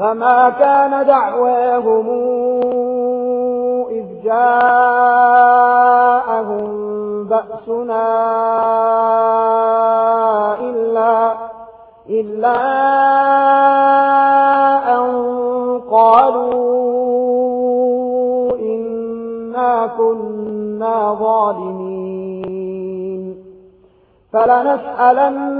فما كان دعواهم إذ جاءهم بأسنا إلا, إلا أن قالوا إنا كنا ظالمين فلنسألن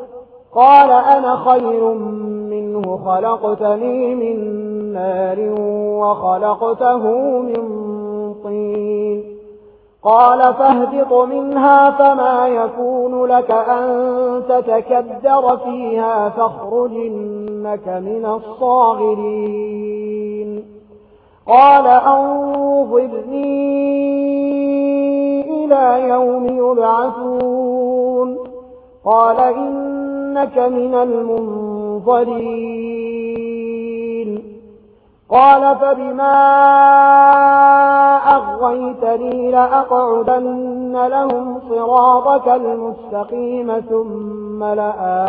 قال أنا خير منه خلقتني من نار وخلقته من طين. قال فاهبط منها فما يكون لك أن تتكدر فيها فاخرجنك من الصاغرين. قال أنظرني إلى يوم يبعثون. قال إن إنك من المنظرين. قال فبما أغويتني لأقعدن لهم صراطك المستقيم ثم لآتينهم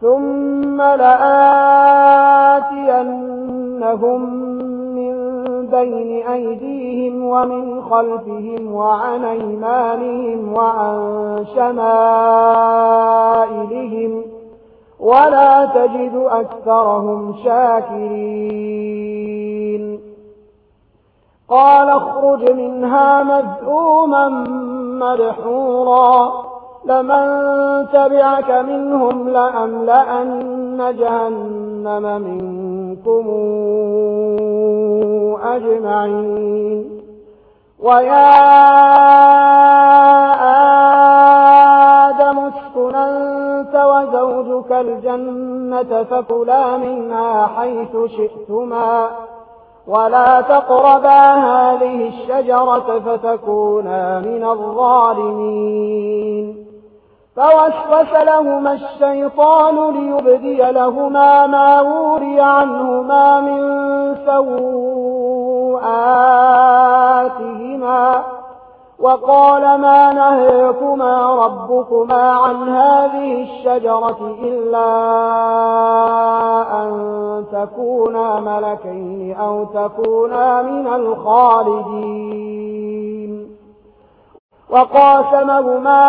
ثم لآتينهم بين أيديهم ومن خلفهم وعن أيمانهم وعن شمائلهم ولا تجد أكثرهم شاكرين. قال اخرج منها مذؤوما مدحورا. لمن تبعك منهم لأملأن جهنم منهم منكم أجمعين. ويا آدم اسكن أنت وزوجك الجنة فكلا منها حيث شئتما ولا تقربا هذه الشجرة فتكونا من الظالمين. فوسوس لهما الشيطان ليبدي لهما ما وري عنهما من سوءاتهما وقال ما نهيكما ربكما عن هذه الشجرة إلا أن تكونا ملكين أو تكونا من الخالدين وقاسمهما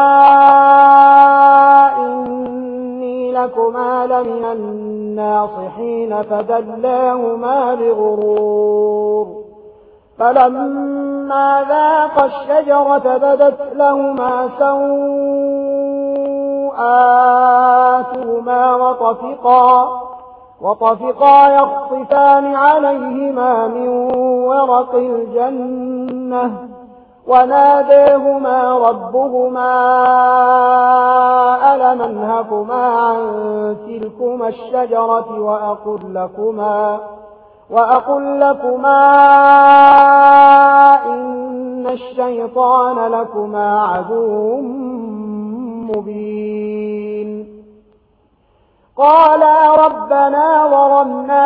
مالا من الناصحين فدلاهما بغرور فلما ذاق الشجرة بدت لهما سوءاتهما وطفقا وطفقا يخطفان عليهما من ورق الجنة وناداهما ربهما ألم أنهكما عن تلكما الشجرة وأقول لكما, وأقول لكما إن الشيطان لكما عدو مبين قالا ربنا ورمنا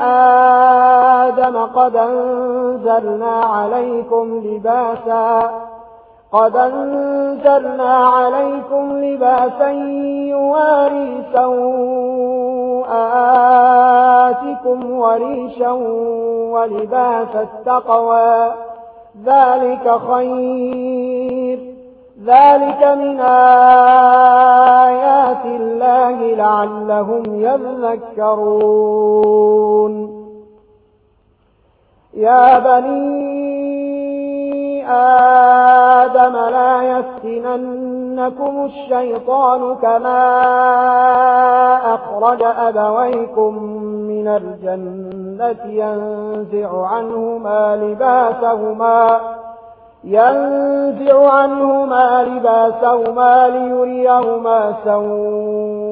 آدم قد أنزلنا عليكم لباسا قد أنزلنا عليكم لباسا يواري سوآتكم وريشا ولباس التقوى ذلك خير ذلك من آدم لعلهم يذكرون. يا بني آدم لا يفتننكم الشيطان كما أخرج أبويكم من الجنة ينزع عنهما لباسهما ينزع عنهما لباسهما ليريهما سوء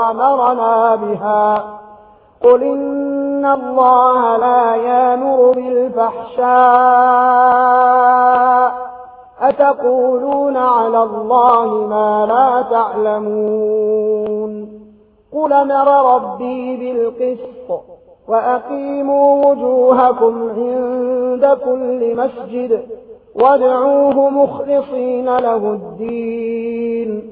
أمرنا بها. قل إن الله لا يأمر بالفحشاء. أتقولون على الله ما لا تعلمون. قل مر ربي بالقسط وأقيموا وجوهكم عند كل مسجد وادعوه مخلصين له الدين.